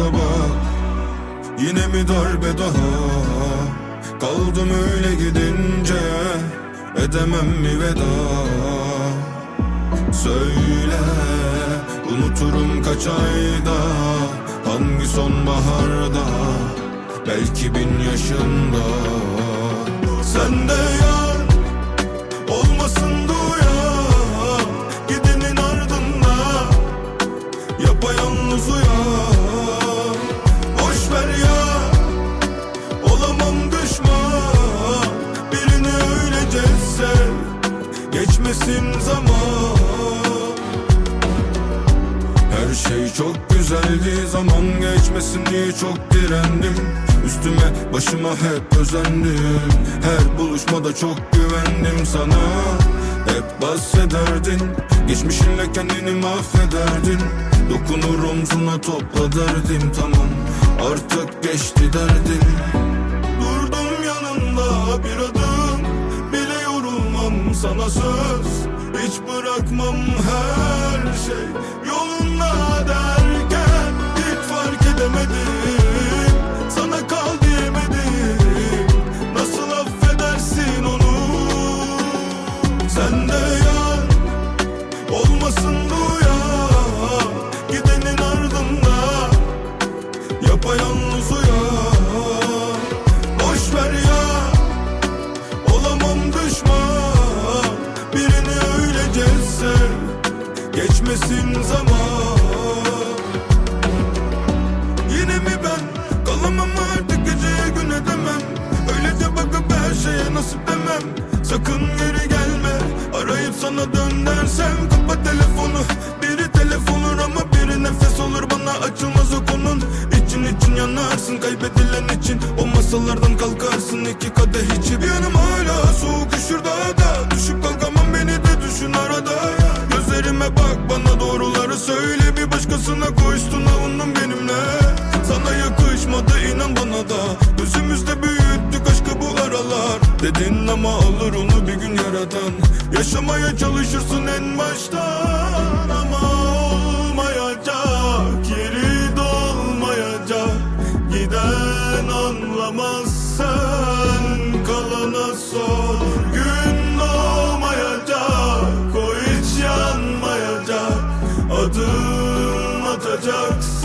bak Yine mi darbe daha? Kaldım öyle gidince Edemem mi veda? Söyle Unuturum kaç ayda Hangi sonbaharda? Belki bin yaşında. Sen de yar Olmasın duyan Gidenin ardında Yapayalnız uyan Geçmesin zaman. Her şey çok güzeldi Zaman geçmesin diye çok direndim. Üstüme başıma hep özendim. Her buluşmada çok güvendim sana. Hep bahsederdin Geçmişinle kendini mahvederdin. Dokunur omzuna topla derdim Tamam. Artık geçti derdin. Durdum yanında bir adım sana söz. Hiç bırakmam her şey. Yolunda Geçmesin zaman. Yine mi ben Kalamam artık geceye gün edemem? Öylece bakıp her şeye nasip demem. Sakın geri gelme Arayıp sana dön dersem. Kapat telefonu Biri telefon ama biri nefes olur. Bana açılmaz o konun. İçin için yanarsın kaybedilen için. O masalardan kalkarsın iki kadeh içip. Yanım hala soğuk üşür daha da Düşüp kalkamam beni de düşün arada Arkasına koştun avundun benimle. Sana yakışmadı inan bana da. Özümüzde büyüttük aşkı bu aralar. Dedin ama alır onu bir gün yaratan Yaşamaya çalışırsın en baştan Ama olmayacak. Yeri dolmayacak. Giden anlamaz sen Kalana sor. Gün doğmayacak O hiç yanmayacak. Adım jokes.